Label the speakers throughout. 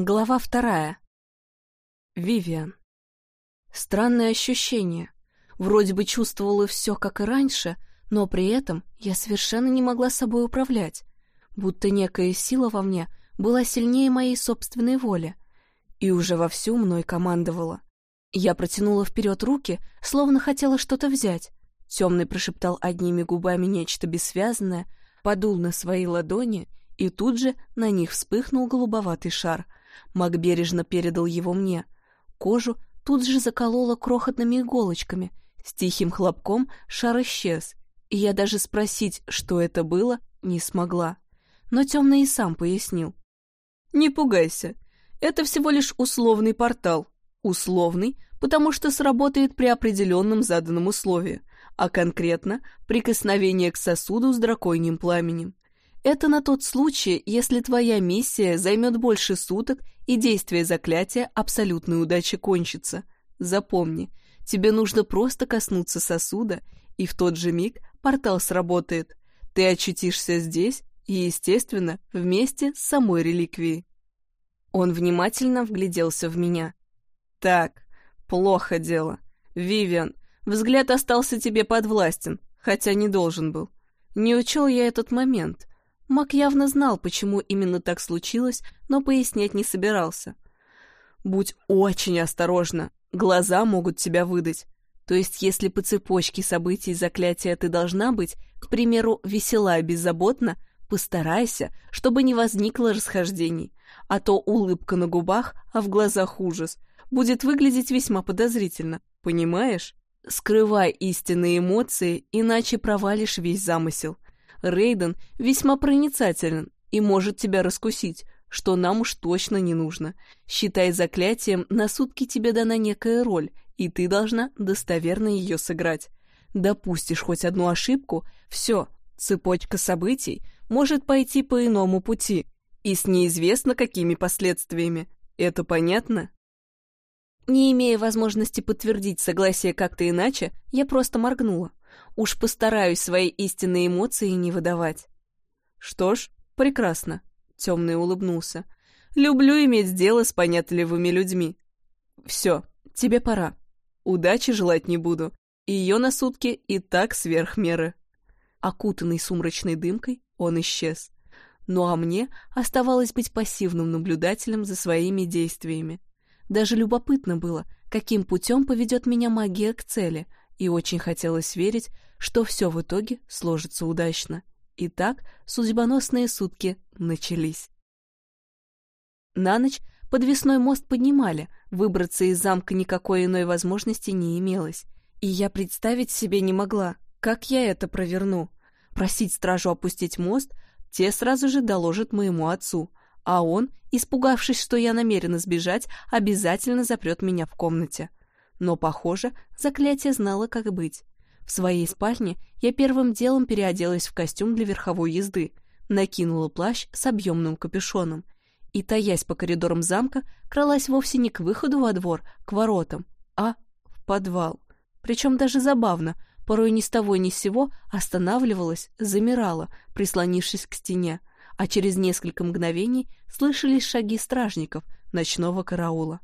Speaker 1: Глава вторая. Вивиан. Странное ощущение. Вроде бы чувствовала все, как и раньше, но при этом я совершенно не могла собой управлять, будто некая сила во мне была сильнее моей собственной воли и уже вовсю мной командовала. Я протянула вперед руки, словно хотела что-то взять. Темный прошептал одними губами нечто бессвязное, подул на свои ладони, и тут же на них вспыхнул голубоватый шар — Маг бережно передал его мне. Кожу тут же заколола крохотными иголочками. С тихим хлопком шар исчез, и я даже спросить, что это было, не смогла. Но темный и сам пояснил. «Не пугайся, это всего лишь условный портал. Условный, потому что сработает при определенном заданном условии, а конкретно прикосновение к сосуду с драконьим пламенем. Это на тот случай, если твоя миссия займет больше суток и действие заклятия абсолютной удачи кончится. Запомни, тебе нужно просто коснуться сосуда, и в тот же миг портал сработает. Ты очутишься здесь и, естественно, вместе с самой реликвией. Он внимательно вгляделся в меня. «Так, плохо дело. Вивиан, взгляд остался тебе подвластен, хотя не должен был. Не учел я этот момент. Мак явно знал, почему именно так случилось, но пояснять не собирался. «Будь очень осторожна, глаза могут тебя выдать. То есть, если по цепочке событий заклятия ты должна быть, к примеру, весела и беззаботна, постарайся, чтобы не возникло расхождений, а то улыбка на губах, а в глазах ужас, будет выглядеть весьма подозрительно, понимаешь? Скрывай истинные эмоции, иначе провалишь весь замысел». Рейден весьма проницателен и может тебя раскусить, что нам уж точно не нужно. Считай заклятием, на сутки тебе дана некая роль, и ты должна достоверно ее сыграть. Допустишь хоть одну ошибку, все, цепочка событий может пойти по иному пути, и с неизвестно какими последствиями. Это понятно? Не имея возможности подтвердить согласие как-то иначе, я просто моргнула. Уж постараюсь свои истинные эмоции не выдавать. Что ж, прекрасно. Темный улыбнулся. Люблю иметь дело с понятливыми людьми. Все, тебе пора. Удачи желать не буду. Ее на сутки и так сверх меры. Окутанный сумрачной дымкой, он исчез. Ну а мне оставалось быть пассивным наблюдателем за своими действиями. Даже любопытно было, каким путем поведет меня магия к цели — и очень хотелось верить, что все в итоге сложится удачно. И так судьбоносные сутки начались. На ночь подвесной мост поднимали, выбраться из замка никакой иной возможности не имелось, и я представить себе не могла, как я это проверну. Просить стражу опустить мост, те сразу же доложат моему отцу, а он, испугавшись, что я намерена сбежать, обязательно запрет меня в комнате. Но, похоже, заклятие знало, как быть. В своей спальне я первым делом переоделась в костюм для верховой езды, накинула плащ с объемным капюшоном и, таясь по коридорам замка, кралась вовсе не к выходу во двор, к воротам, а в подвал. Причем даже забавно, порой ни с того ни с сего останавливалась, замирала, прислонившись к стене, а через несколько мгновений слышались шаги стражников ночного караула.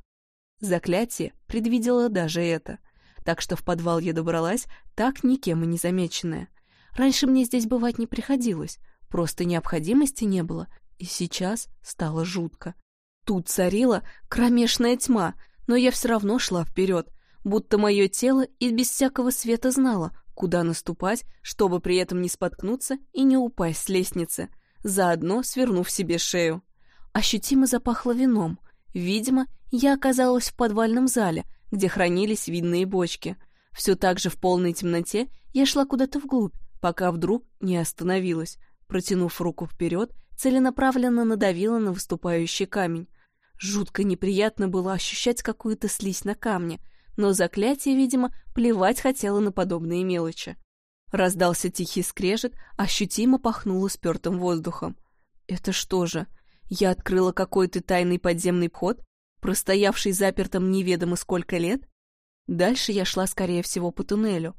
Speaker 1: Заклятие предвидело даже это, так что в подвал я добралась, так никем и не замеченная. Раньше мне здесь бывать не приходилось, просто необходимости не было, и сейчас стало жутко. Тут царила кромешная тьма, но я все равно шла вперед, будто мое тело и без всякого света знало, куда наступать, чтобы при этом не споткнуться и не упасть с лестницы, заодно свернув себе шею. Ощутимо запахло вином, Видимо, я оказалась в подвальном зале, где хранились винные бочки. Все так же в полной темноте я шла куда-то вглубь, пока вдруг не остановилась. Протянув руку вперед, целенаправленно надавила на выступающий камень. Жутко неприятно было ощущать какую-то слизь на камне, но заклятие, видимо, плевать хотело на подобные мелочи. Раздался тихий скрежет, ощутимо пахнуло спертым воздухом. Это что же, я открыла какой-то тайный подземный вход, простоявший запертым неведомо сколько лет. Дальше я шла, скорее всего, по туннелю.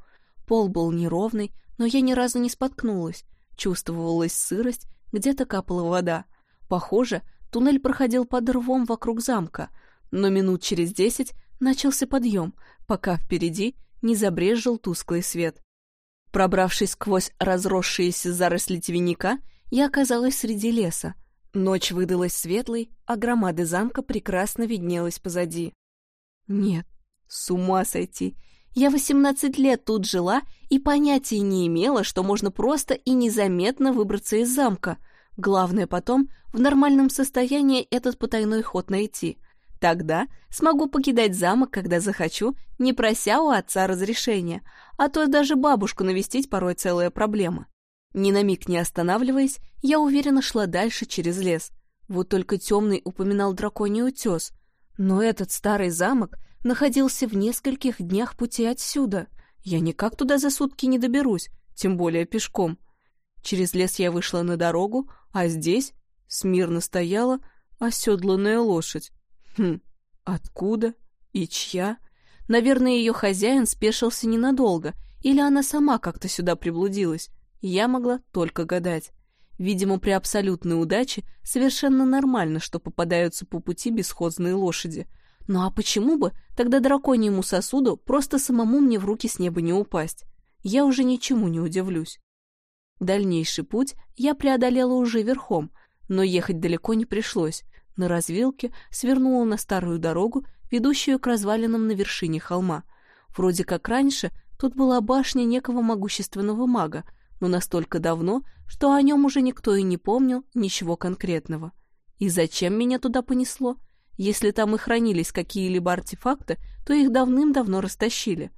Speaker 1: Пол был неровный, но я ни разу не споткнулась. Чувствовалась сырость, где-то капала вода. Похоже, туннель проходил под рвом вокруг замка, но минут через десять начался подъем, пока впереди не забрезжил тусклый свет. Пробравшись сквозь разросшиеся заросли тевеника, я оказалась среди леса. Ночь выдалась светлой, а громада замка прекрасно виднелась позади. Нет, с ума сойти. Я восемнадцать лет тут жила и понятия не имела, что можно просто и незаметно выбраться из замка. Главное потом в нормальном состоянии этот потайной ход найти. Тогда смогу покидать замок, когда захочу, не прося у отца разрешения, а то даже бабушку навестить порой целая проблема. Ни на миг не останавливаясь, я уверенно шла дальше через лес. Вот только темный упоминал драконий утес. Но этот старый замок находился в нескольких днях пути отсюда. Я никак туда за сутки не доберусь, тем более пешком. Через лес я вышла на дорогу, а здесь смирно стояла оседланная лошадь. Хм, откуда и чья? Наверное, ее хозяин спешился ненадолго, или она сама как-то сюда приблудилась. Я могла только гадать. Видимо, при абсолютной удаче совершенно нормально, что попадаются по пути бесхозные лошади. Ну а почему бы тогда драконьему сосуду просто самому мне в руки с неба не упасть? Я уже ничему не удивлюсь. Дальнейший путь я преодолела уже верхом, но ехать далеко не пришлось. На развилке свернула на старую дорогу, ведущую к развалинам на вершине холма. Вроде как раньше тут была башня некого могущественного мага, но настолько давно, что о нем уже никто и не помнил ничего конкретного. И зачем меня туда понесло? Если там и хранились какие-либо артефакты, то их давным-давно растащили.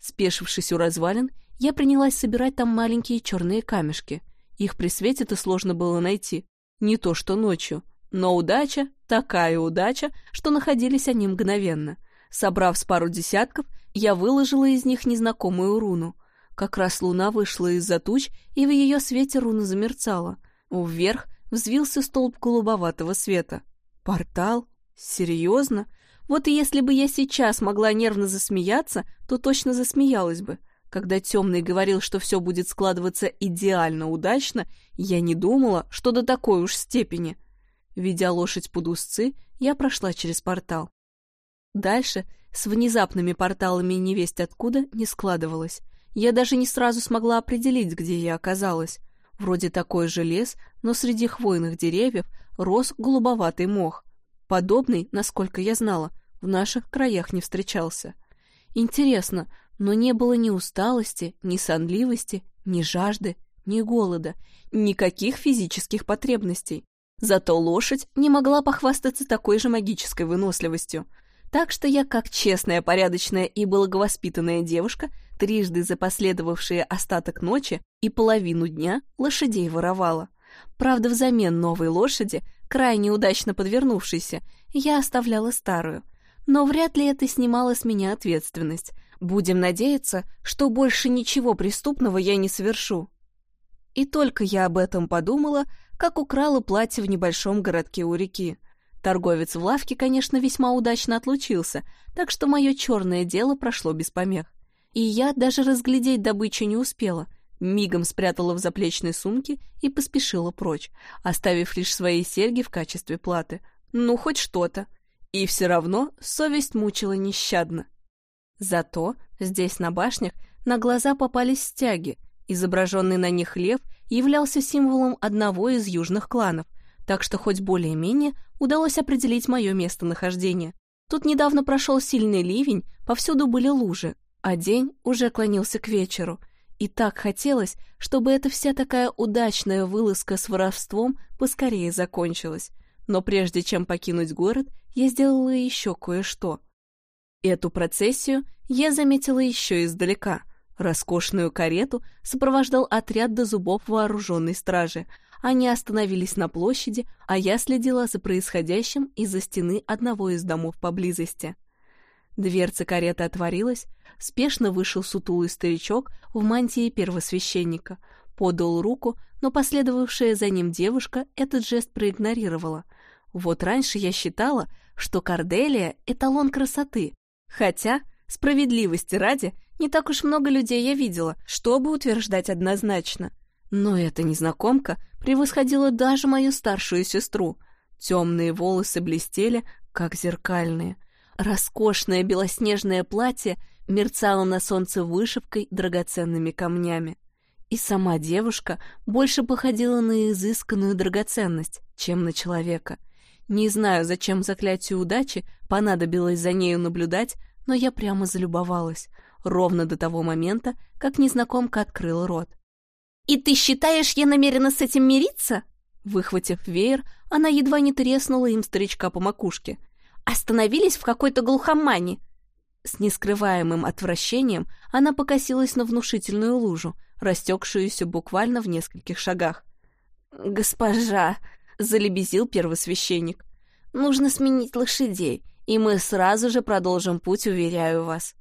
Speaker 1: Спешившись у развалин, я принялась собирать там маленькие черные камешки. Их при свете-то сложно было найти. Не то что ночью. Но удача, такая удача, что находились они мгновенно. Собрав с пару десятков, я выложила из них незнакомую руну — как раз луна вышла из-за туч, и в ее свете руна замерцала. Вверх взвился столб голубоватого света. Портал? Серьезно? Вот если бы я сейчас могла нервно засмеяться, то точно засмеялась бы. Когда Темный говорил, что все будет складываться идеально удачно, я не думала, что до такой уж степени. Ведя лошадь под узцы, я прошла через портал. Дальше с внезапными порталами невесть откуда не складывалось. Я даже не сразу смогла определить, где я оказалась. Вроде такой же лес, но среди хвойных деревьев рос голубоватый мох. Подобный, насколько я знала, в наших краях не встречался. Интересно, но не было ни усталости, ни сонливости, ни жажды, ни голода, никаких физических потребностей. Зато лошадь не могла похвастаться такой же магической выносливостью. Так что я, как честная, порядочная и благовоспитанная девушка, трижды за последовавшие остаток ночи и половину дня лошадей воровала. Правда, взамен новой лошади, крайне удачно подвернувшейся, я оставляла старую. Но вряд ли это снимало с меня ответственность. Будем надеяться, что больше ничего преступного я не совершу. И только я об этом подумала, как украла платье в небольшом городке у реки. Торговец в лавке, конечно, весьма удачно отлучился, так что мое черное дело прошло без помех и я даже разглядеть добычу не успела. Мигом спрятала в заплечной сумке и поспешила прочь, оставив лишь свои серьги в качестве платы. Ну, хоть что-то. И все равно совесть мучила нещадно. Зато здесь, на башнях, на глаза попались стяги. Изображенный на них лев являлся символом одного из южных кланов, так что хоть более-менее удалось определить мое местонахождение. Тут недавно прошел сильный ливень, повсюду были лужи, а день уже клонился к вечеру, и так хотелось, чтобы эта вся такая удачная вылазка с воровством поскорее закончилась. Но прежде чем покинуть город, я сделала еще кое-что. Эту процессию я заметила еще издалека. Роскошную карету сопровождал отряд до зубов вооруженной стражи. Они остановились на площади, а я следила за происходящим из-за стены одного из домов поблизости. Дверца кареты отворилась, спешно вышел сутулый старичок в мантии первосвященника, подал руку, но последовавшая за ним девушка этот жест проигнорировала. Вот раньше я считала, что Корделия — эталон красоты, хотя, справедливости ради, не так уж много людей я видела, чтобы утверждать однозначно. Но эта незнакомка превосходила даже мою старшую сестру. Темные волосы блестели, как зеркальные. Роскошное белоснежное платье мерцало на солнце вышивкой драгоценными камнями. И сама девушка больше походила на изысканную драгоценность, чем на человека. Не знаю, зачем заклятию удачи понадобилось за нею наблюдать, но я прямо залюбовалась, ровно до того момента, как незнакомка открыла рот. «И ты считаешь, я намерена с этим мириться?» Выхватив веер, она едва не треснула им старичка по макушке. «Остановились в какой-то глухомане!» С нескрываемым отвращением она покосилась на внушительную лужу, растекшуюся буквально в нескольких шагах. «Госпожа!» — залебезил первосвященник. «Нужно сменить лошадей, и мы сразу же продолжим путь, уверяю вас».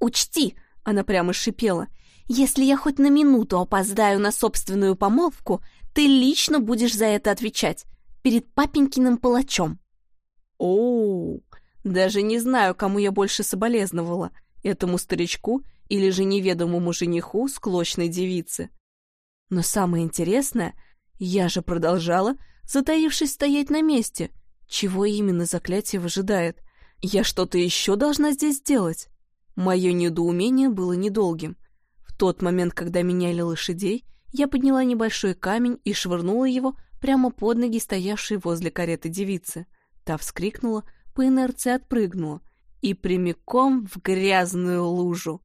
Speaker 1: «Учти!» — она прямо шипела. «Если я хоть на минуту опоздаю на собственную помолвку, ты лично будешь за это отвечать перед папенькиным палачом. Оу, даже не знаю, кому я больше соболезновала, этому старичку или же неведомому жениху склочной девицы. Но самое интересное, я же продолжала, затаившись стоять на месте. Чего именно заклятие выжидает? Я что-то еще должна здесь сделать? Мое недоумение было недолгим. Тот момент, когда меняли лошадей, я подняла небольшой камень и швырнула его прямо под ноги стоявшей возле кареты девицы. Та вскрикнула, по инерции отпрыгнула и прямиком в грязную лужу.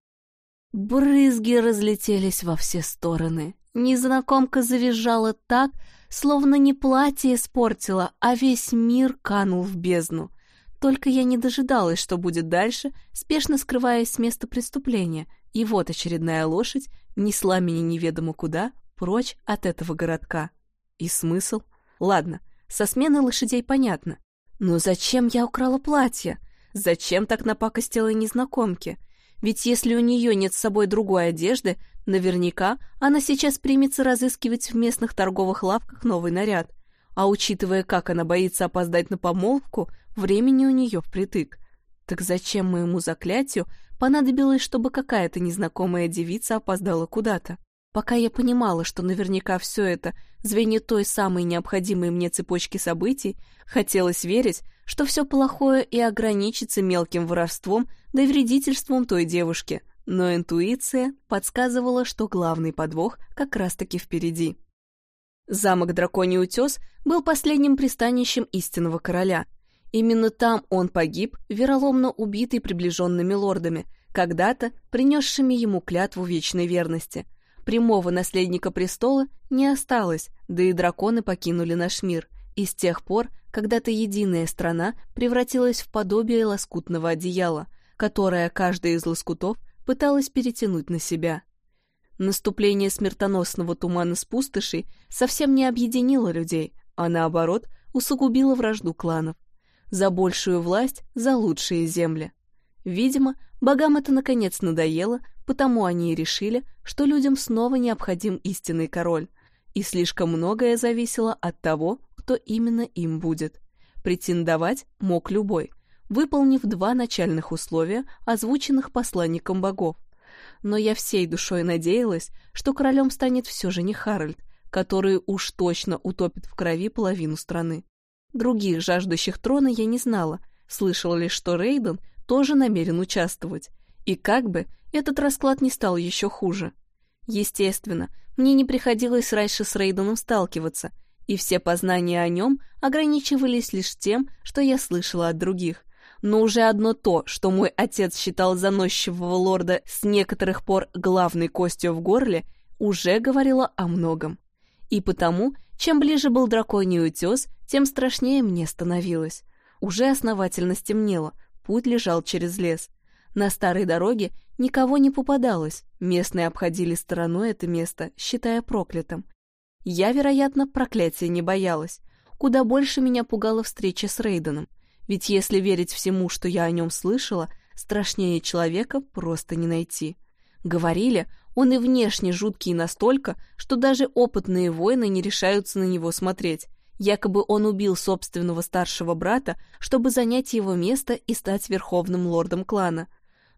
Speaker 1: Брызги разлетелись во все стороны. Незнакомка завизжала так, словно не платье испортила, а весь мир канул в бездну. Только я не дожидалась, что будет дальше, спешно скрываясь с места преступления, и вот очередная лошадь несла меня неведомо куда, прочь от этого городка. И смысл? Ладно, со смены лошадей понятно. Но зачем я украла платье? Зачем так напакостила незнакомке? Ведь если у нее нет с собой другой одежды, наверняка она сейчас примется разыскивать в местных торговых лавках новый наряд. А учитывая, как она боится опоздать на помолвку, времени у нее впритык. Так зачем моему заклятию понадобилось, чтобы какая-то незнакомая девица опоздала куда-то? Пока я понимала, что наверняка все это звенит той самой необходимой мне цепочки событий, хотелось верить, что все плохое и ограничится мелким воровством да вредительством той девушки, но интуиция подсказывала, что главный подвох как раз-таки впереди. Замок Драконий Утес был последним пристанищем истинного короля — Именно там он погиб, вероломно убитый приближенными лордами, когда-то принесшими ему клятву вечной верности. Прямого наследника престола не осталось, да и драконы покинули наш мир, и с тех пор когда-то единая страна превратилась в подобие лоскутного одеяла, которое каждая из лоскутов пыталась перетянуть на себя. Наступление смертоносного тумана с пустошей совсем не объединило людей, а наоборот усугубило вражду кланов за большую власть, за лучшие земли. Видимо, богам это наконец надоело, потому они и решили, что людям снова необходим истинный король, и слишком многое зависело от того, кто именно им будет. Претендовать мог любой, выполнив два начальных условия, озвученных посланником богов. Но я всей душой надеялась, что королем станет все же не Харальд, который уж точно утопит в крови половину страны. Других жаждущих трона я не знала, слышала лишь, что Рейден тоже намерен участвовать. И как бы этот расклад не стал еще хуже. Естественно, мне не приходилось раньше с Рейденом сталкиваться, и все познания о нем ограничивались лишь тем, что я слышала от других. Но уже одно то, что мой отец считал заносчивого лорда с некоторых пор главной костью в горле, уже говорило о многом. И потому, чем ближе был драконий утес, тем страшнее мне становилось. Уже основательно стемнело, путь лежал через лес. На старой дороге никого не попадалось, местные обходили стороной это место, считая проклятым. Я, вероятно, проклятия не боялась. Куда больше меня пугала встреча с Рейденом. Ведь если верить всему, что я о нем слышала, страшнее человека просто не найти. Говорили, он и внешне жуткий настолько, что даже опытные воины не решаются на него смотреть. Якобы он убил собственного старшего брата, чтобы занять его место и стать верховным лордом клана.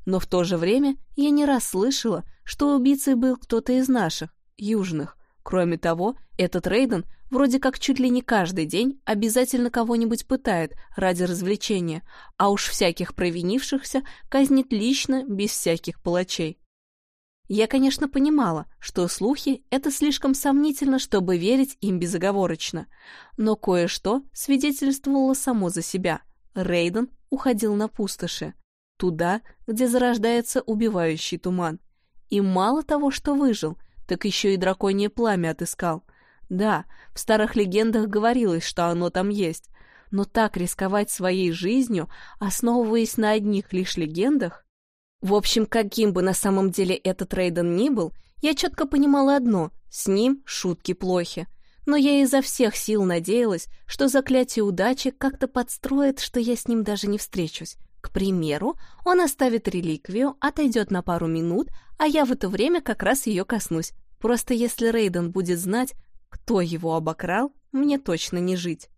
Speaker 1: Но в то же время я не раз слышала, что убийцей был кто-то из наших, южных. Кроме того, этот Рейден вроде как чуть ли не каждый день обязательно кого-нибудь пытает ради развлечения, а уж всяких провинившихся казнит лично, без всяких палачей. Я, конечно, понимала, что слухи — это слишком сомнительно, чтобы верить им безоговорочно, но кое-что свидетельствовало само за себя. Рейден уходил на пустоши, туда, где зарождается убивающий туман. И мало того, что выжил, так еще и драконье пламя отыскал. Да, в старых легендах говорилось, что оно там есть, но так рисковать своей жизнью, основываясь на одних лишь легендах, в общем, каким бы на самом деле этот Рейден ни был, я четко понимала одно — с ним шутки плохи. Но я изо всех сил надеялась, что заклятие удачи как-то подстроит, что я с ним даже не встречусь. К примеру, он оставит реликвию, отойдет на пару минут, а я в это время как раз ее коснусь. Просто если Рейден будет знать, кто его обокрал, мне точно не жить.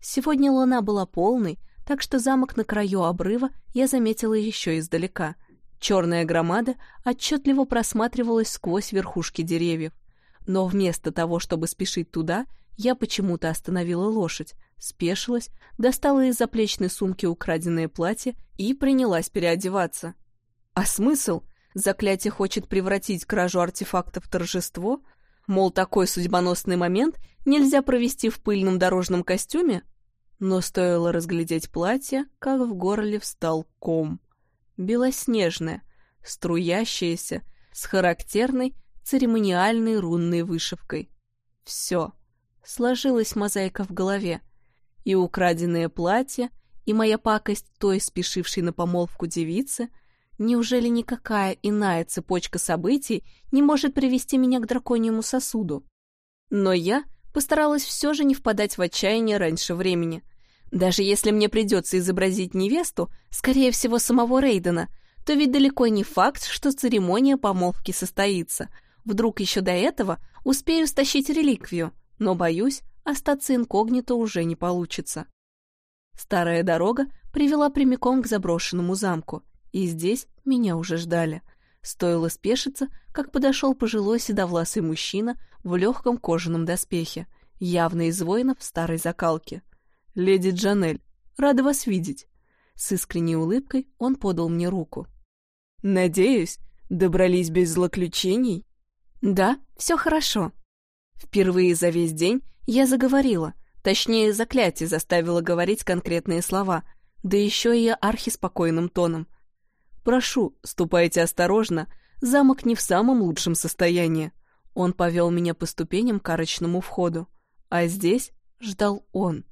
Speaker 1: Сегодня луна была полной, так что замок на краю обрыва я заметила еще издалека. Черная громада отчетливо просматривалась сквозь верхушки деревьев. Но вместо того, чтобы спешить туда, я почему-то остановила лошадь, спешилась, достала из заплечной сумки украденное платье и принялась переодеваться. А смысл? Заклятие хочет превратить кражу артефактов в торжество? Мол, такой судьбоносный момент нельзя провести в пыльном дорожном костюме? Но стоило разглядеть платье, как в горле встал ком. Белоснежное, струящееся, с характерной церемониальной рунной вышивкой. Все. Сложилась мозаика в голове. И украденное платье, и моя пакость той, спешившей на помолвку девицы, неужели никакая иная цепочка событий не может привести меня к драконьему сосуду? Но я постаралась все же не впадать в отчаяние раньше времени. Даже если мне придется изобразить невесту, скорее всего, самого Рейдена, то ведь далеко не факт, что церемония помолвки состоится. Вдруг еще до этого успею стащить реликвию, но, боюсь, остаться инкогнито уже не получится. Старая дорога привела прямиком к заброшенному замку, и здесь меня уже ждали. Стоило спешиться, как подошел пожилой седовласый мужчина в легком кожаном доспехе, явно из воинов старой закалки. «Леди Джанель, рада вас видеть!» С искренней улыбкой он подал мне руку. «Надеюсь, добрались без злоключений?» «Да, все хорошо». Впервые за весь день я заговорила, точнее, заклятие заставило говорить конкретные слова, да еще и архиспокойным тоном. «Прошу, ступайте осторожно, замок не в самом лучшем состоянии». Он повел меня по ступеням к арочному входу, а здесь ждал он —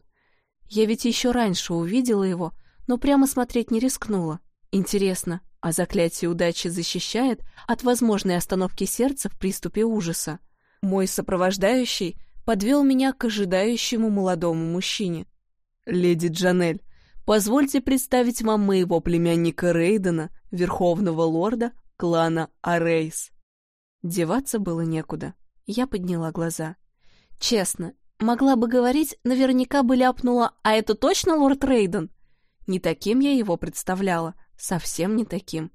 Speaker 1: я ведь еще раньше увидела его, но прямо смотреть не рискнула. Интересно, а заклятие удачи защищает от возможной остановки сердца в приступе ужаса? Мой сопровождающий подвел меня к ожидающему молодому мужчине. «Леди Джанель, позвольте представить вам моего племянника Рейдена, верховного лорда клана Арейс». Деваться было некуда. Я подняла глаза. Честно, Могла бы говорить, наверняка бы ляпнула «А это точно лорд Рейден?» Не таким я его представляла, совсем не таким.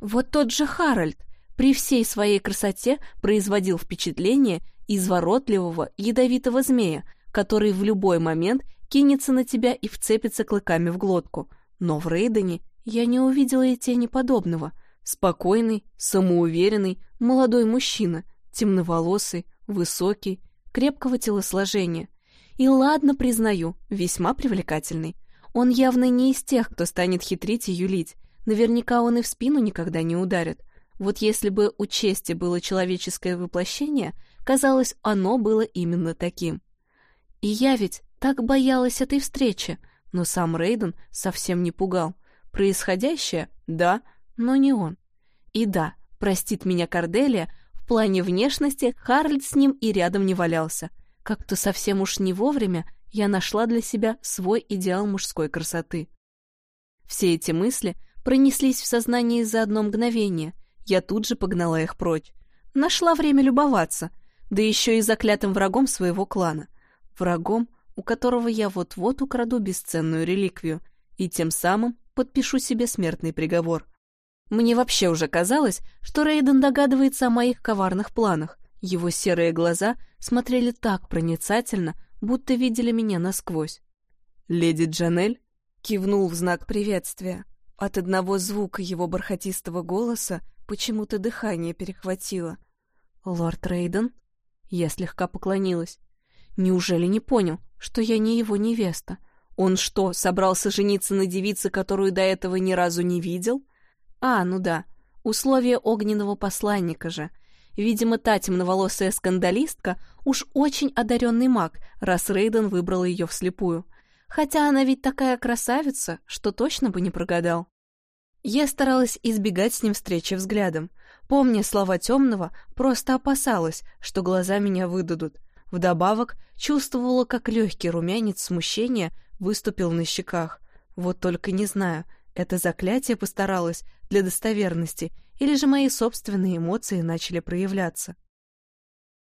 Speaker 1: Вот тот же Харальд при всей своей красоте производил впечатление изворотливого, ядовитого змея, который в любой момент кинется на тебя и вцепится клыками в глотку. Но в Рейдене я не увидела и тени подобного. Спокойный, самоуверенный, молодой мужчина, темноволосый, высокий, крепкого телосложения. И ладно, признаю, весьма привлекательный. Он явно не из тех, кто станет хитрить и юлить. Наверняка он и в спину никогда не ударит. Вот если бы у чести было человеческое воплощение, казалось, оно было именно таким. И я ведь так боялась этой встречи, но сам Рейден совсем не пугал. Происходящее — да, но не он. И да, простит меня Корделия, в плане внешности Харальд с ним и рядом не валялся. Как-то совсем уж не вовремя я нашла для себя свой идеал мужской красоты. Все эти мысли пронеслись в сознании за одно мгновение. Я тут же погнала их прочь. Нашла время любоваться, да еще и заклятым врагом своего клана. Врагом, у которого я вот-вот украду бесценную реликвию и тем самым подпишу себе смертный приговор. Мне вообще уже казалось, что Рейден догадывается о моих коварных планах. Его серые глаза смотрели так проницательно, будто видели меня насквозь.
Speaker 2: «Леди Джанель?»
Speaker 1: — кивнул в знак приветствия. От одного звука его бархатистого голоса почему-то дыхание перехватило. «Лорд Рейден?» Я слегка поклонилась. Неужели не понял, что я не его невеста? Он что, собрался жениться на девице, которую до этого ни разу не видел? А, ну да, условие огненного посланника же. Видимо, та темноволосая скандалистка уж очень одаренный маг, раз Рейден выбрал ее вслепую. Хотя она ведь такая красавица, что точно бы не прогадал. Я старалась избегать с ним встречи взглядом. Помня слова темного, просто опасалась, что глаза меня выдадут. Вдобавок, чувствовала, как легкий румянец смущения выступил на щеках. Вот только не знаю, это заклятие постаралось для достоверности, или же мои собственные эмоции начали проявляться.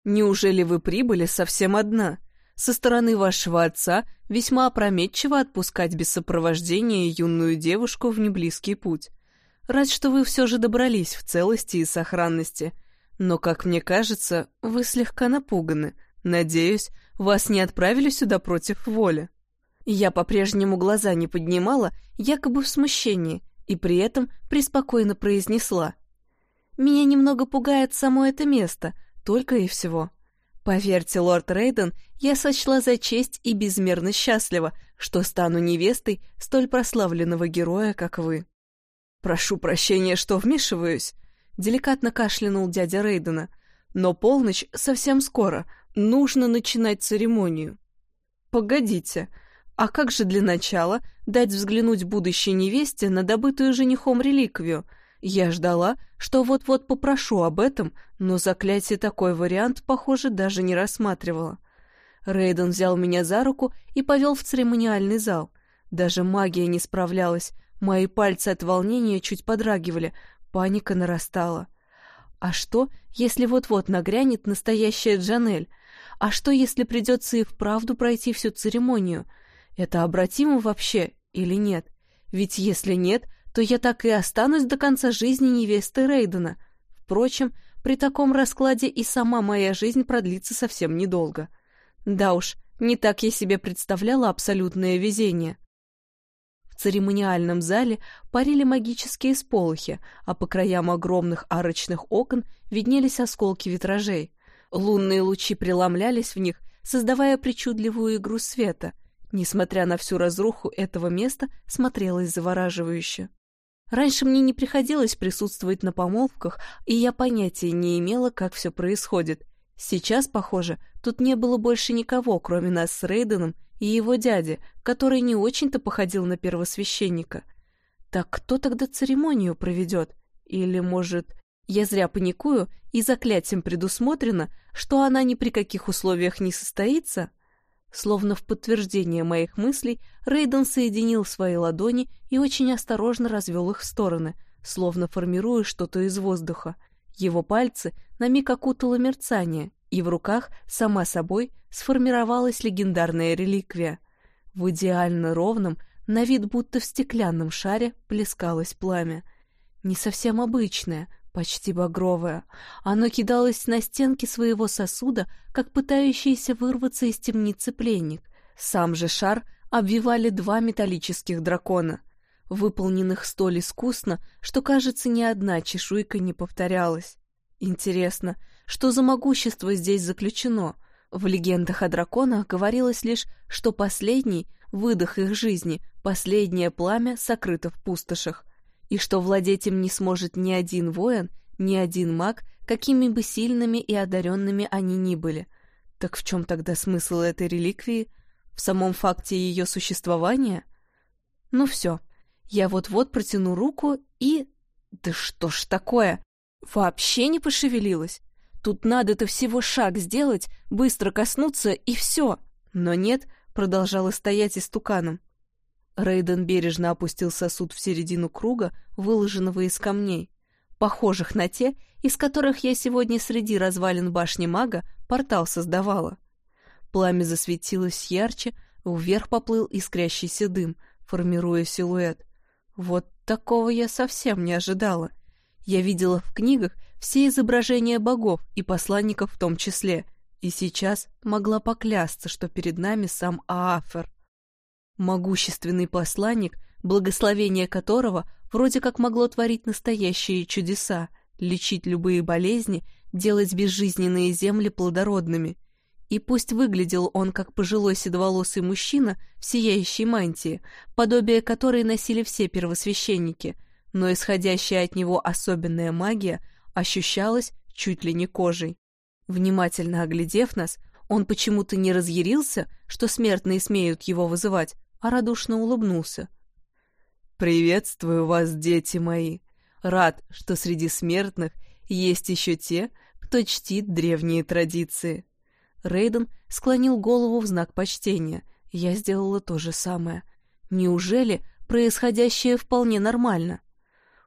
Speaker 2: «Неужели вы прибыли совсем одна? Со стороны вашего отца весьма опрометчиво отпускать без сопровождения юную девушку в неблизкий путь. Рад, что вы все же добрались в целости и сохранности. Но, как мне кажется, вы слегка напуганы. Надеюсь, вас не отправили сюда против воли».
Speaker 1: Я по-прежнему глаза не поднимала, якобы в смущении, и при этом преспокойно произнесла. «Меня немного пугает само это место, только и всего». Поверьте, лорд Рейден, я сочла за честь и безмерно счастлива, что стану невестой столь прославленного героя, как вы.
Speaker 2: Прошу прощения, что вмешиваюсь, деликатно кашлянул дядя Рейдена. Но полночь совсем скоро, нужно начинать церемонию. Погодите, а как же для начала дать взглянуть будущей невесте на добытую женихом реликвию? Я ждала, что вот-вот попрошу об этом, но заклятие такой вариант, похоже, даже не рассматривала. Рейден взял меня за руку и повел в церемониальный зал. Даже магия не справлялась, мои пальцы от волнения чуть подрагивали, паника нарастала. А что, если вот-вот нагрянет настоящая Джанель? А что, если придется и вправду пройти всю церемонию — это обратимо вообще или нет? Ведь если нет, то я так и останусь до конца жизни невестой Рейдена. Впрочем, при таком раскладе и сама моя жизнь продлится совсем недолго. Да уж, не так я себе представляла абсолютное везение. В церемониальном зале парили магические сполохи, а по краям огромных арочных окон виднелись осколки витражей. Лунные лучи преломлялись в них, создавая причудливую игру света, Несмотря на всю разруху этого места, смотрелось завораживающе. Раньше мне не приходилось присутствовать на помолвках, и я понятия не имела, как все происходит. Сейчас, похоже, тут не было больше никого, кроме нас с Рейденом и его дяди, который не очень-то походил на первосвященника. Так кто тогда церемонию проведет? Или, может, я зря паникую, и заклятием предусмотрено, что она ни при каких условиях не состоится? Словно в подтверждение моих мыслей, Рейден соединил свои ладони и очень осторожно развел их в стороны, словно формируя что-то из воздуха. Его пальцы на миг окутало мерцание, и в руках, сама собой, сформировалась легендарная реликвия. В идеально ровном, на вид будто в стеклянном шаре, плескалось пламя. Не совсем обычное, почти багровое. Оно кидалось на стенки своего сосуда, как пытающийся вырваться из темницы пленник. Сам же шар обвивали два металлических дракона, выполненных столь искусно, что, кажется, ни одна чешуйка не повторялась. Интересно, что за могущество здесь заключено? В легендах о драконах говорилось лишь, что последний, выдох их жизни, последнее пламя сокрыто в пустошах и что владеть им не сможет ни один воин, ни один маг, какими бы сильными и одаренными они ни были. Так в чем тогда смысл этой реликвии? В самом факте ее существования? Ну все, я вот-вот протяну руку и... Да что ж такое? Вообще не пошевелилась. Тут надо-то всего шаг сделать, быстро коснуться и все. Но нет, продолжала стоять истуканом. Рейден бережно опустил сосуд в середину круга, выложенного из камней, похожих на те, из которых я сегодня среди развалин башни мага портал создавала. Пламя засветилось ярче, вверх поплыл искрящийся дым, формируя силуэт. Вот такого я совсем не ожидала. Я видела в книгах все изображения богов и посланников в том числе. И сейчас могла поклясться, что перед нами сам Аафер. Могущественный посланник, благословение которого вроде как могло творить настоящие чудеса, лечить любые болезни, делать безжизненные земли плодородными. И пусть выглядел он как пожилой седоволосый мужчина в сияющей мантии, подобие которой носили все первосвященники, но исходящая от него особенная магия ощущалась чуть ли не кожей. Внимательно оглядев нас, он почему-то не разъярился, что смертные смеют его вызывать, а радушно улыбнулся. «Приветствую вас, дети мои! Рад, что среди смертных есть еще те, кто чтит древние традиции». Рейден склонил голову в знак почтения. Я сделала то же самое. Неужели происходящее вполне нормально?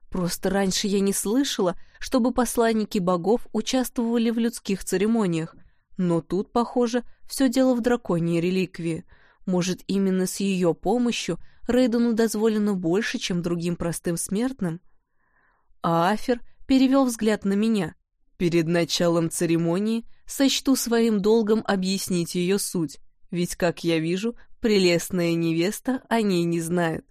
Speaker 2: Просто раньше я не слышала, чтобы посланники богов участвовали в людских церемониях. Но тут, похоже, все дело в драконьей реликвии. Может, именно с ее помощью Рейдену дозволено больше, чем другим простым смертным? А Афер перевел взгляд на меня. Перед началом церемонии сочту своим долгом объяснить ее суть, ведь, как я вижу, прелестная невеста о ней не знает.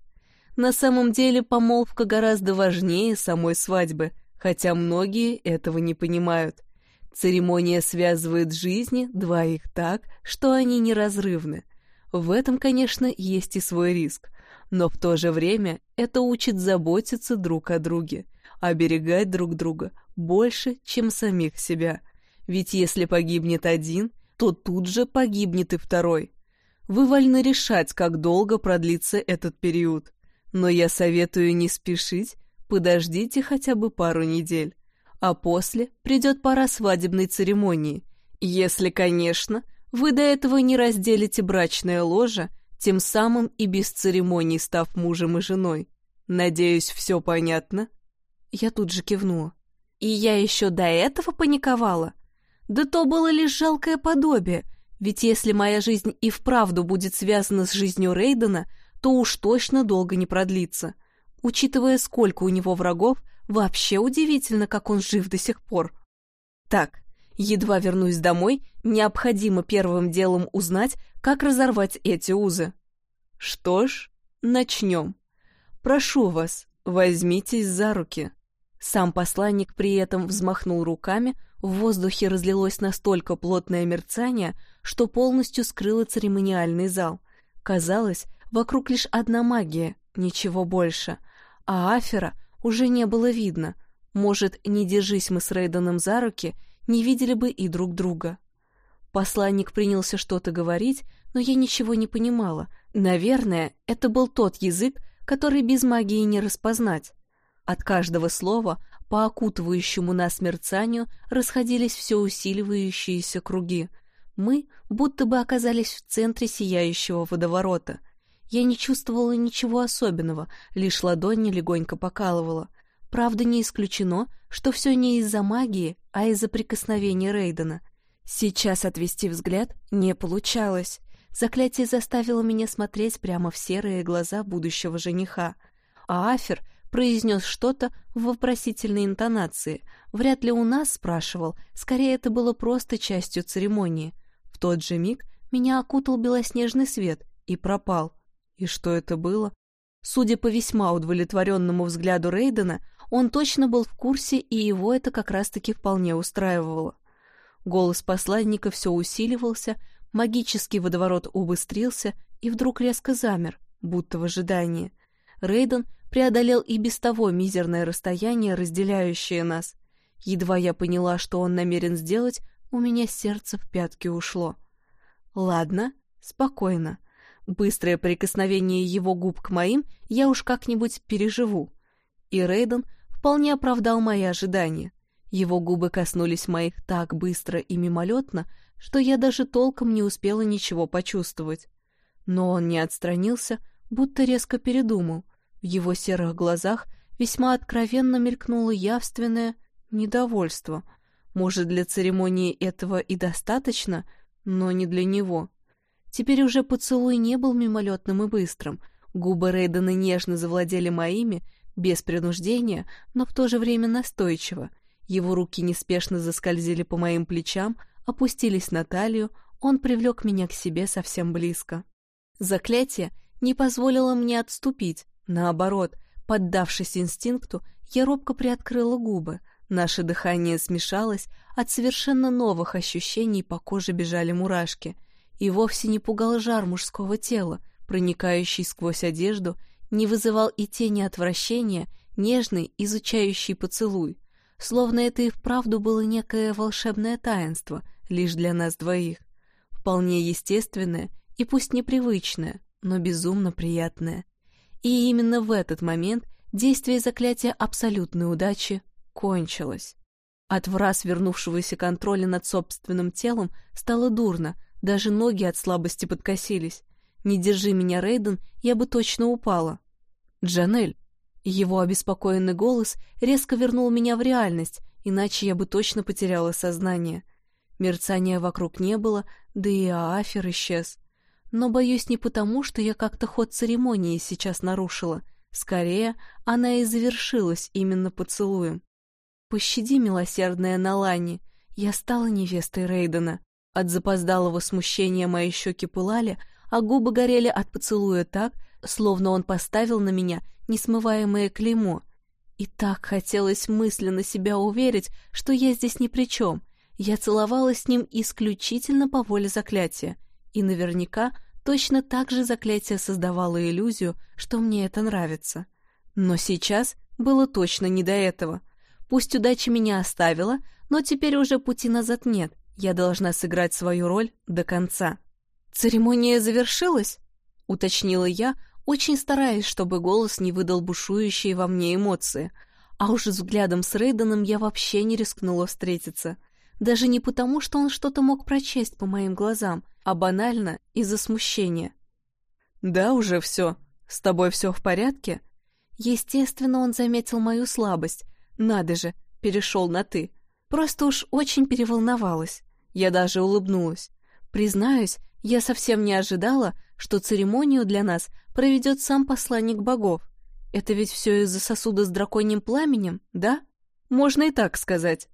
Speaker 2: На самом деле помолвка гораздо важнее самой свадьбы, хотя многие этого не понимают. Церемония связывает жизни двоих так, что они неразрывны. В этом, конечно, есть и свой риск, но в то же время это учит заботиться друг о друге, оберегать друг друга больше, чем самих себя. Ведь если погибнет один, то тут же погибнет и второй. Вы вольны решать, как долго продлится этот период. Но я советую не спешить, подождите хотя бы пару недель. А после придет пора свадебной церемонии. Если, конечно, вы до этого не разделите брачное ложе, тем самым и без церемоний став мужем и женой. Надеюсь, все понятно?» Я тут же кивнула. «И я еще до этого паниковала? Да то было лишь жалкое подобие, ведь если моя жизнь и вправду будет связана с жизнью Рейдена, то уж точно долго не продлится. Учитывая, сколько у него врагов, вообще удивительно, как он жив до сих пор. Так, едва вернусь домой, необходимо первым делом узнать, как разорвать эти узы. Что ж, начнем. Прошу вас, возьмитесь за руки. Сам посланник при этом взмахнул руками, в воздухе разлилось настолько плотное мерцание, что полностью скрыло церемониальный зал. Казалось, вокруг лишь одна магия, ничего больше — а Афера уже не было видно. Может, не держись мы с Рейденом за руки, не видели бы и друг друга. Посланник принялся что-то говорить, но я ничего не понимала. Наверное, это был тот язык, который без магии не распознать. От каждого слова по окутывающему нас мерцанию расходились все усиливающиеся круги. Мы будто бы оказались в центре сияющего водоворота — я не чувствовала ничего особенного, лишь ладони легонько покалывала. Правда, не исключено, что все не из-за магии, а из-за прикосновения Рейдена. Сейчас отвести взгляд не получалось. Заклятие заставило меня смотреть прямо в серые глаза будущего жениха. А Афер произнес что-то в вопросительной интонации. Вряд ли у нас спрашивал, скорее это было просто частью церемонии. В тот же миг меня окутал белоснежный свет и пропал. И что это было? Судя по весьма удовлетворенному взгляду Рейдена, он точно был в курсе, и его это как раз-таки вполне устраивало. Голос посланника все усиливался, магический водоворот убыстрился и вдруг резко замер, будто в ожидании. Рейден преодолел и без того мизерное расстояние, разделяющее нас. Едва я поняла, что он намерен сделать, у меня сердце в пятки ушло. Ладно, спокойно. Быстрое прикосновение его губ к моим я уж как-нибудь переживу. И Рейден вполне оправдал мои ожидания. Его губы коснулись моих так быстро и мимолетно, что я даже толком не успела ничего почувствовать. Но он не отстранился, будто резко передумал. В его серых глазах весьма откровенно мелькнуло явственное недовольство. Может, для церемонии этого и достаточно, но не для него. Теперь уже поцелуй не был мимолетным и быстрым. Губы Рейдена нежно завладели моими, без принуждения, но в то же время настойчиво. Его руки неспешно заскользили по моим плечам,
Speaker 1: опустились на талию, он привлек меня к себе совсем близко. Заклятие не позволило мне отступить, наоборот, поддавшись инстинкту, я робко приоткрыла губы, наше дыхание смешалось, от совершенно новых ощущений по коже бежали мурашки, и вовсе не пугал жар мужского тела, проникающий сквозь одежду, не вызывал и тени отвращения, нежный, изучающий поцелуй, словно это и вправду было некое волшебное таинство, лишь для нас двоих, вполне естественное и пусть непривычное, но безумно приятное. И именно в этот момент действие заклятия абсолютной удачи кончилось. От враз вернувшегося контроля над собственным телом стало дурно, даже ноги от слабости подкосились. Не держи меня, Рейден, я бы точно упала. Джанель. Его обеспокоенный голос резко вернул меня в реальность, иначе я бы точно потеряла сознание. Мерцания вокруг не было, да и Аафер исчез. Но боюсь не потому, что я как-то ход церемонии сейчас нарушила. Скорее, она и завершилась именно поцелуем. Пощади, милосердная Налани, я стала невестой Рейдена. От запоздалого смущения мои щеки пылали, а губы горели от поцелуя так, словно он поставил на меня несмываемое клеймо. И так хотелось мысленно себя уверить, что я здесь ни при чем. Я целовалась с ним исключительно по воле заклятия. И наверняка точно так же заклятие создавало иллюзию, что мне это нравится. Но сейчас было точно не до этого. Пусть удача меня оставила, но теперь уже пути назад нет. Я должна сыграть свою роль до конца. «Церемония завершилась?» — уточнила я, очень стараясь, чтобы голос не выдал бушующие во мне эмоции. А уж взглядом с Рейденом я вообще не рискнула встретиться. Даже не потому, что он что-то мог прочесть по моим глазам, а банально из-за смущения. «Да, уже все. С тобой все в порядке?» Естественно, он заметил мою слабость. Надо же, перешел на «ты». Просто уж очень переволновалась. Я даже улыбнулась. Признаюсь, я совсем не ожидала, что церемонию для нас проведет сам посланник богов. Это ведь все из-за сосуда с драконьим пламенем, да? Можно и так сказать.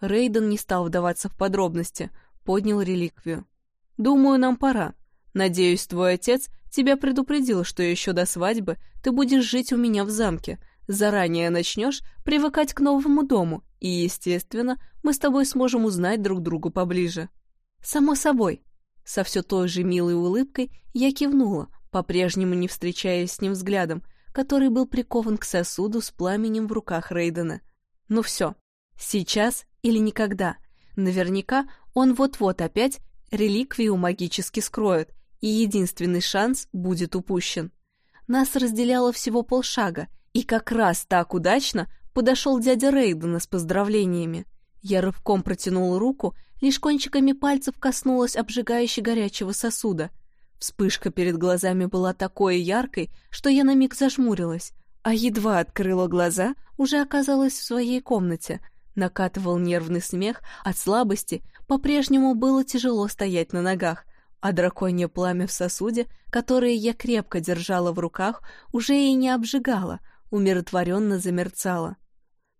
Speaker 1: Рейден не стал вдаваться в подробности, поднял реликвию. «Думаю, нам пора. Надеюсь, твой отец тебя предупредил, что еще до свадьбы ты будешь жить у меня в замке. Заранее начнешь привыкать к новому дому, и, естественно, мы с тобой сможем узнать друг друга поближе». «Само собой», со все той же милой улыбкой я кивнула, по-прежнему не встречаясь с ним взглядом, который был прикован к сосуду с пламенем в руках Рейдена. Ну все, сейчас или никогда. Наверняка он вот-вот опять реликвию магически скроет, и единственный шанс будет упущен. Нас разделяло всего полшага, и как раз так удачно подошел дядя Рейдена с поздравлениями. Я рывком протянул руку, лишь кончиками пальцев коснулась обжигающе горячего сосуда. Вспышка перед глазами была такой яркой, что я на миг зажмурилась, а едва открыла глаза, уже оказалась в своей комнате. Накатывал нервный смех, от слабости по-прежнему было тяжело стоять на ногах, а драконье пламя в сосуде, которое я крепко держала в руках, уже и не обжигало, умиротворенно замерцало.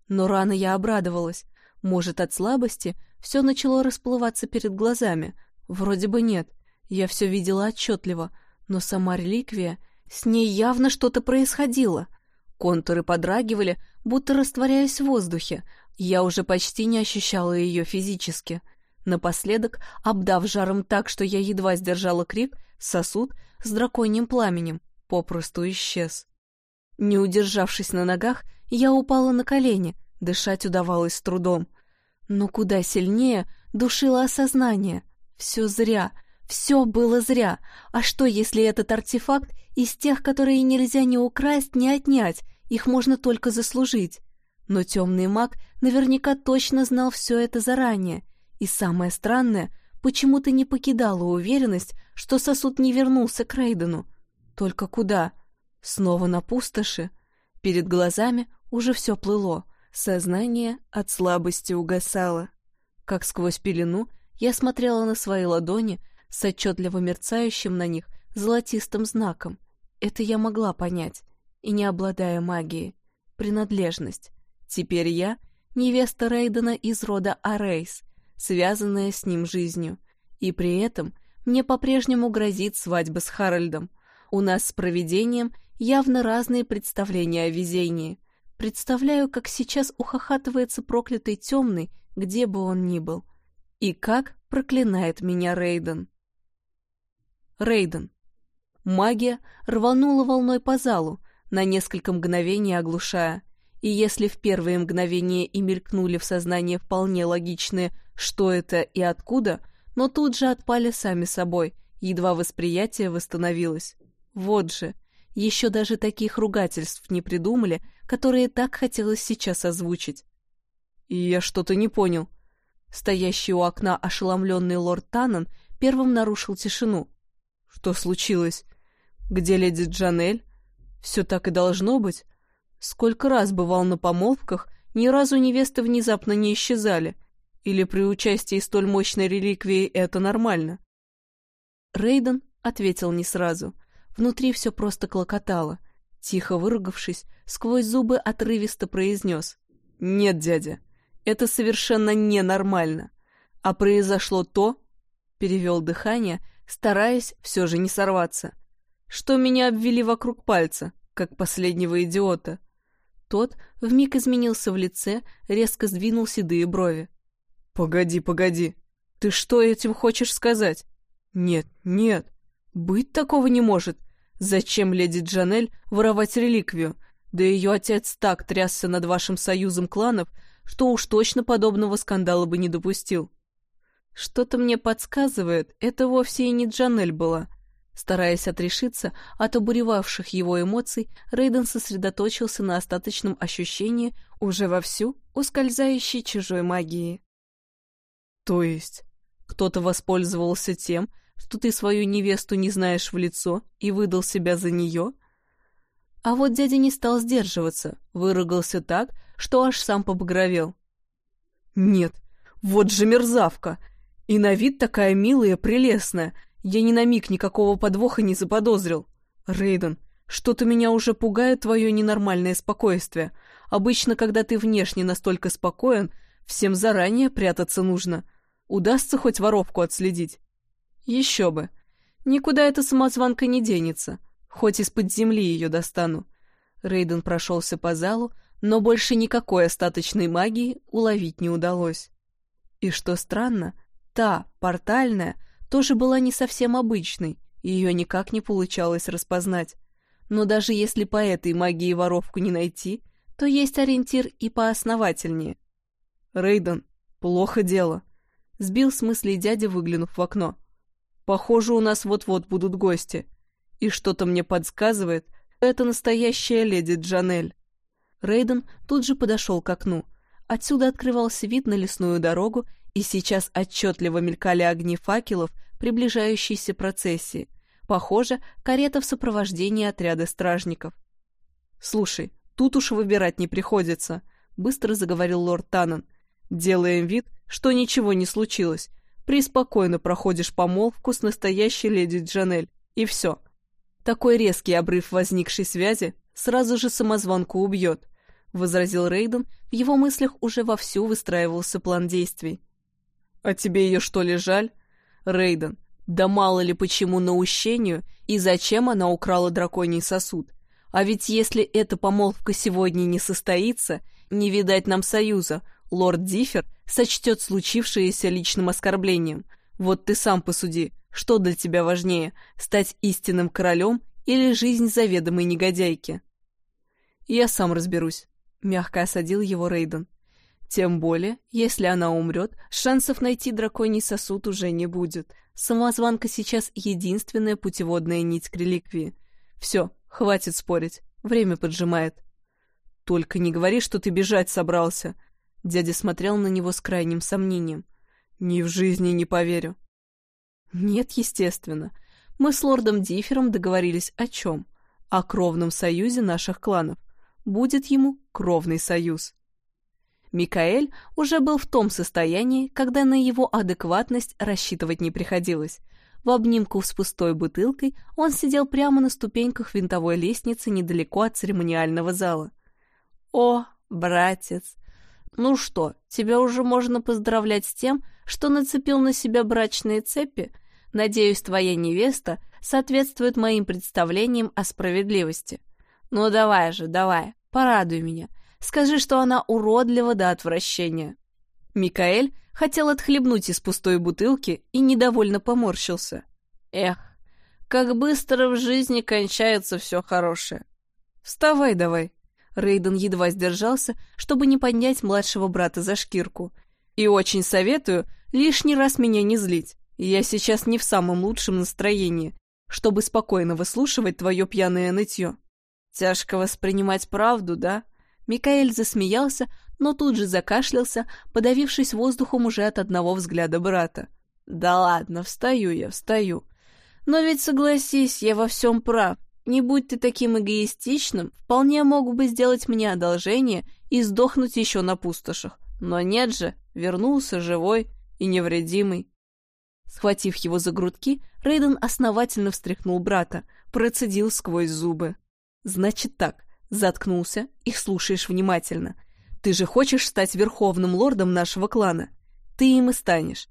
Speaker 1: Но рано я обрадовалась. Может, от слабости все начало расплываться перед глазами? Вроде бы нет. Я все видела отчетливо, но сама реликвия... С ней явно что-то происходило. Контуры подрагивали, будто растворяясь в воздухе. Я уже почти не ощущала ее физически. Напоследок, обдав жаром так, что я едва сдержала крик, сосуд с драконьим пламенем попросту исчез. Не удержавшись на ногах, я упала на колени, Дышать удавалось с трудом. Но куда сильнее душило осознание. Все зря, все было зря. А что, если этот артефакт из тех, которые нельзя ни украсть, ни отнять, их можно только заслужить? Но темный маг наверняка точно знал все это заранее. И самое странное, почему-то не покидала уверенность, что сосуд не вернулся к Рейдену. Только куда? Снова на пустоши? Перед глазами уже все плыло. Сознание от слабости угасало. Как сквозь пелену я смотрела на свои ладони с отчетливо мерцающим на них золотистым знаком. Это я могла понять, и не обладая магией. Принадлежность. Теперь я — невеста Рейдена из рода Арейс. связанная с ним жизнью. И при этом мне по-прежнему грозит свадьба с Харальдом. У нас с проведением явно разные представления о везении. Представляю, как сейчас ухахатывается проклятый темный, где бы он ни был. И как проклинает меня Рейден. Рейден. Магия рванула волной по залу, на несколько мгновений оглушая. И если в первые мгновения и мелькнули в сознании вполне логичные «что это и откуда», но тут же отпали сами собой, едва восприятие восстановилось. Вот же, еще даже таких ругательств не придумали, которые так хотелось сейчас озвучить. Я что-то не понял. Стоящий у окна ошеломленный лорд Таннен первым нарушил тишину. Что случилось? Где леди Джанель? Все так и должно быть. Сколько раз бывал на помолвках, ни разу невесты внезапно не исчезали. Или при участии столь мощной реликвии это нормально? Рейден ответил не сразу. Внутри все просто клокотало. Тихо выругавшись, сквозь зубы отрывисто произнес. «Нет, дядя, это совершенно ненормально. А произошло то...» Перевел дыхание, стараясь все же не сорваться. «Что меня обвели вокруг пальца, как последнего идиота?» Тот вмиг изменился в лице, резко сдвинул седые брови. «Погоди, погоди. Ты что этим хочешь сказать?» «Нет, нет. Быть такого не может. Зачем леди Джанель воровать реликвию? Да ее отец так трясся над вашим союзом кланов, что уж точно подобного скандала бы не допустил». «Что-то мне подсказывает, это вовсе и не Джанель была», Стараясь отрешиться от обуревавших его эмоций, Рейден сосредоточился на остаточном ощущении уже вовсю ускользающей чужой магии. То есть, кто-то воспользовался тем, что ты свою невесту не знаешь в лицо и выдал себя за нее? А вот дядя не стал сдерживаться, выругался так, что аж сам побагровел. Нет, вот же мерзавка! И на вид такая милая, прелестная — я ни на миг никакого подвоха не заподозрил. Рейден, что-то меня уже пугает твое ненормальное спокойствие. Обычно, когда ты внешне настолько спокоен, всем заранее прятаться нужно. Удастся хоть воровку отследить? Еще бы. Никуда эта самозванка не денется. Хоть из-под земли ее достану. Рейден прошелся по залу, но больше никакой остаточной магии уловить не удалось. И что странно, та, портальная, тоже была не совсем обычной, ее никак не получалось распознать. Но даже если по этой магии воровку не найти, то есть ориентир и поосновательнее. Рейден, плохо дело. Сбил с мыслей дядя, выглянув в окно. Похоже, у нас вот-вот будут гости. И что-то мне подсказывает, это настоящая леди Джанель. Рейден тут же подошел к окну. Отсюда открывался вид на лесную дорогу, и сейчас отчетливо мелькали огни факелов, приближающейся процессии. Похоже, карета в сопровождении отряда стражников. «Слушай, тут уж выбирать не приходится», — быстро заговорил лорд Таннен. «Делаем вид, что ничего не случилось. Приспокойно проходишь помолвку с настоящей леди Джанель, и все. Такой резкий обрыв возникшей связи сразу же самозванку убьет», — возразил Рейден, в его мыслях уже вовсю выстраивался план действий. «А тебе ее что ли жаль?» Рейден, да мало ли почему наущению и зачем она украла драконий сосуд. А ведь если эта помолвка сегодня не состоится, не видать нам союза, лорд Диффер сочтет случившееся личным оскорблением. Вот ты сам посуди, что для тебя важнее, стать истинным королем или жизнь заведомой негодяйки? Я сам разберусь, — мягко осадил его Рейден. Тем более, если она умрет, шансов найти драконий сосуд уже не будет. Самозванка сейчас единственная путеводная нить к реликвии. Все, хватит спорить, время поджимает. Только не говори, что ты бежать собрался. Дядя смотрел на него с крайним сомнением. Ни в жизни не поверю. Нет, естественно. Мы с лордом Дифером договорились о чем? О кровном союзе наших кланов. Будет ему кровный союз. Микаэль уже был в том состоянии, когда на его адекватность рассчитывать не приходилось. В обнимку с пустой бутылкой он сидел прямо на ступеньках винтовой лестницы недалеко от церемониального зала. «О, братец! Ну что, тебя уже можно поздравлять с тем, что нацепил на себя брачные цепи? Надеюсь, твоя невеста соответствует моим представлениям о справедливости. Ну давай же, давай, порадуй меня. Скажи, что она уродлива до отвращения». Микаэль хотел отхлебнуть из пустой бутылки и недовольно поморщился. «Эх, как быстро в жизни кончается все хорошее. Вставай давай». Рейден едва сдержался, чтобы не поднять младшего брата за шкирку. «И очень советую лишний раз меня не злить. Я сейчас не в самом лучшем настроении, чтобы спокойно выслушивать твое пьяное нытье. Тяжко воспринимать правду, да?» Микаэль засмеялся, но тут же закашлялся, подавившись воздухом уже от одного взгляда брата. «Да ладно, встаю я, встаю. Но ведь согласись, я во всем прав. Не будь ты таким эгоистичным, вполне мог бы сделать мне одолжение и сдохнуть еще на пустошах. Но нет же, вернулся живой и невредимый. Схватив его за грудки, Рейден основательно встряхнул брата, процедил сквозь зубы. «Значит так, заткнулся и слушаешь внимательно. Ты же хочешь стать верховным лордом нашего клана? Ты им и станешь.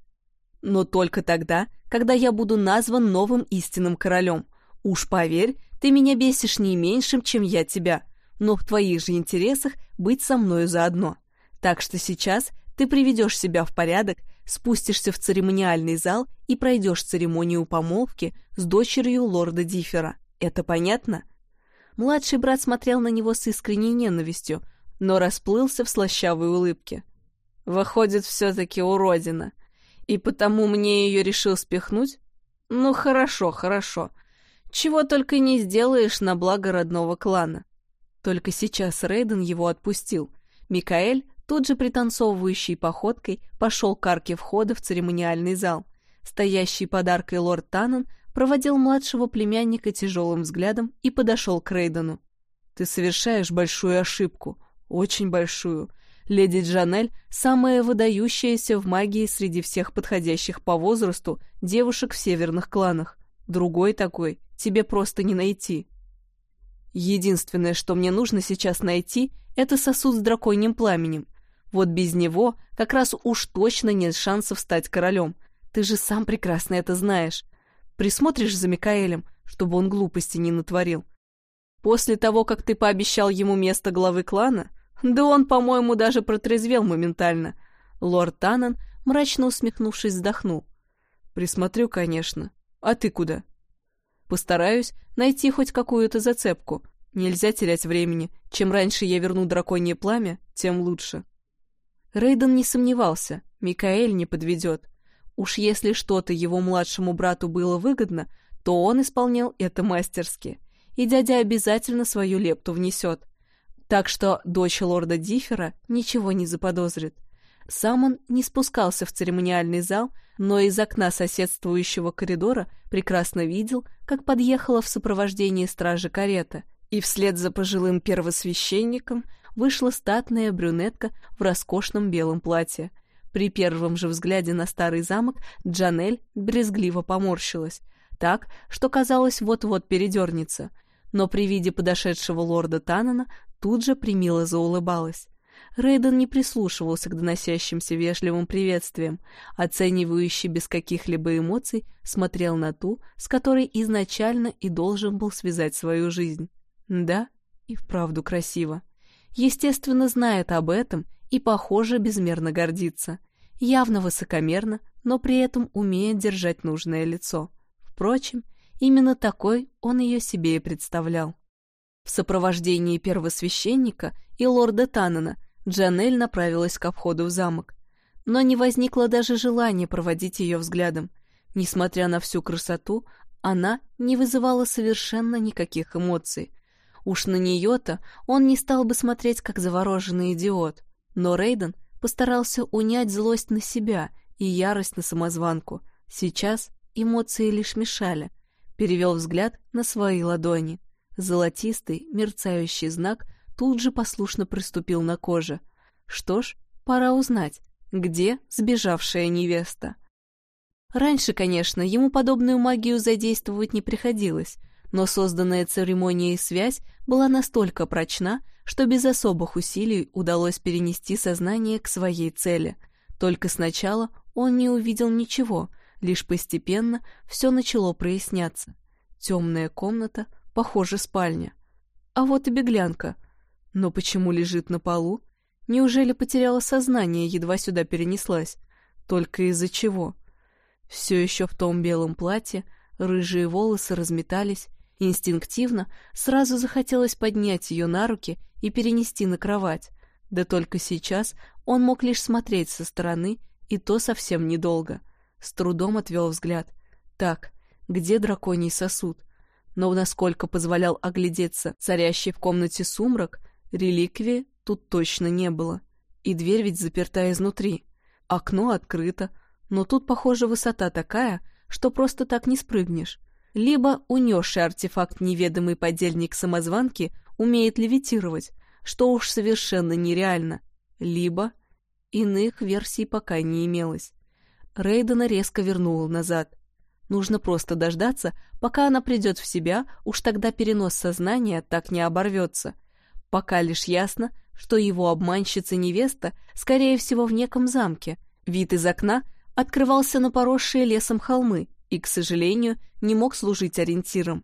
Speaker 1: Но только тогда, когда я буду назван новым истинным королем. Уж поверь, ты меня бесишь не меньшим, чем я тебя, но в твоих же интересах быть со мною заодно. Так что сейчас ты приведешь себя в порядок, спустишься в церемониальный зал и пройдешь церемонию помолвки с дочерью лорда Диффера. Это понятно? Младший брат смотрел на него с искренней ненавистью, но расплылся в слащавой улыбке. Выходит, все-таки уродина. И потому мне ее решил спихнуть? Ну хорошо, хорошо. Чего только не сделаешь на благо родного клана. Только сейчас Рейден его отпустил. Микаэль, тут же пританцовывающий походкой, пошел к арке входа в церемониальный зал. Стоящий под лорд Таннен проводил младшего племянника тяжелым взглядом и подошел к Рейдену. «Ты совершаешь большую ошибку, очень большую. Леди Джанель – самая выдающаяся в магии среди всех подходящих по возрасту девушек в северных кланах. Другой такой тебе просто не найти. Единственное, что мне нужно сейчас найти, это сосуд с драконьим пламенем. Вот без него как раз уж точно нет шансов стать королем. Ты же сам прекрасно это знаешь. Присмотришь за Микаэлем, чтобы он глупости не натворил. После того, как ты пообещал ему место главы клана, да он, по-моему, даже протрезвел моментально. Лорд Таннен, мрачно усмехнувшись, вздохнул. Присмотрю, конечно. А ты куда? Постараюсь найти хоть какую-то зацепку. Нельзя терять времени. Чем раньше я верну драконье пламя, тем лучше. Рейден не сомневался, Микаэль не подведет. Уж если что-то его младшему брату было выгодно, то он исполнял это мастерски. И дядя обязательно свою лепту внесет. Так что дочь лорда Диффера ничего не заподозрит. Сам он не спускался в церемониальный зал, но из окна соседствующего коридора прекрасно видел, как подъехала в сопровождении стражи карета, и вслед за пожилым первосвященником вышла статная брюнетка в роскошном белом платье. При первом же взгляде на старый замок Джанель брезгливо поморщилась, так, что казалось вот-вот передернется, но при виде подошедшего лорда Танана тут же примило заулыбалась. Рейден не прислушивался к доносящимся вежливым приветствиям, оценивающий без каких-либо эмоций смотрел на ту, с которой изначально и должен был связать свою жизнь. Да, и вправду красиво. Естественно, знает об этом и, похоже, безмерно гордится. Явно высокомерно, но при этом умеет держать нужное лицо. Впрочем, именно такой он ее себе и представлял. В сопровождении первосвященника и лорда Таннена Джанель направилась ко входу в замок. Но не возникло даже желания проводить ее взглядом. Несмотря на всю красоту, она не вызывала совершенно никаких эмоций. Уж на нее-то он не стал бы смотреть, как завороженный идиот. Но Рейден постарался унять злость на себя и ярость на самозванку. Сейчас эмоции лишь мешали. Перевел взгляд на свои ладони. Золотистый, мерцающий знак тут же послушно приступил на коже. Что ж, пора узнать, где сбежавшая невеста. Раньше, конечно, ему подобную магию задействовать не приходилось, но созданная церемонией связь была настолько прочна, что без особых усилий удалось перенести сознание к своей цели. Только сначала он не увидел ничего, лишь постепенно все начало проясняться. Темная комната, похоже, спальня. А вот и беглянка. Но почему лежит на полу? Неужели потеряла сознание, едва сюда перенеслась? Только из-за чего? Все еще в том белом платье, рыжие волосы разметались, инстинктивно сразу захотелось поднять ее на руки и перенести на кровать. Да только сейчас он мог лишь смотреть со стороны, и то совсем недолго. С трудом отвел взгляд. Так, где драконий сосуд? Но насколько позволял оглядеться царящий в комнате сумрак, реликвии тут точно не было. И дверь ведь заперта изнутри. Окно открыто, но тут, похоже, высота такая, что просто так не спрыгнешь. Либо унесший артефакт неведомый подельник самозванки умеет левитировать, что уж совершенно нереально, либо Иных версий пока не имелось. Рейдена резко вернула назад. Нужно просто дождаться, пока она придет в себя, уж тогда перенос сознания так не оборвется. Пока лишь ясно, что его обманщица-невеста, скорее всего, в неком замке. Вид из окна открывался на поросшие лесом холмы и, к сожалению, не мог служить ориентиром.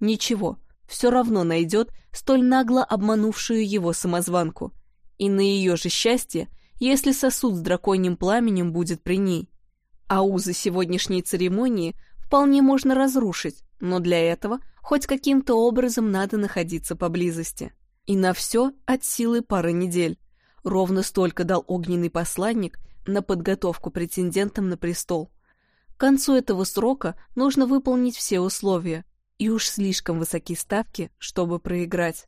Speaker 1: Ничего, все равно найдет столь нагло обманувшую его самозванку. И на ее же счастье если сосуд с драконьим пламенем будет при ней. А узы сегодняшней церемонии вполне можно разрушить, но для этого хоть каким-то образом надо находиться поблизости. И на все от силы пары недель. Ровно столько дал огненный посланник на подготовку претендентам на престол. К концу этого срока нужно выполнить все условия, и уж слишком высоки ставки, чтобы проиграть.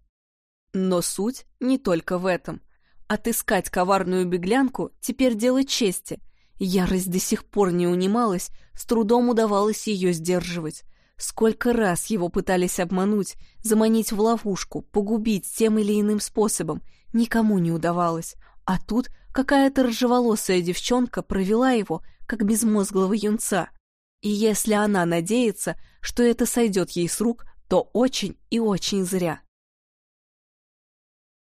Speaker 1: Но суть не только в этом. Отыскать коварную беглянку теперь дело чести. Ярость до сих пор не унималась, с трудом удавалось ее сдерживать. Сколько раз его пытались обмануть, заманить в ловушку, погубить тем или иным способом, никому не удавалось. А тут какая-то рыжеволосая девчонка провела его, как безмозглого юнца. И если она надеется, что это сойдет ей с рук, то очень и очень зря.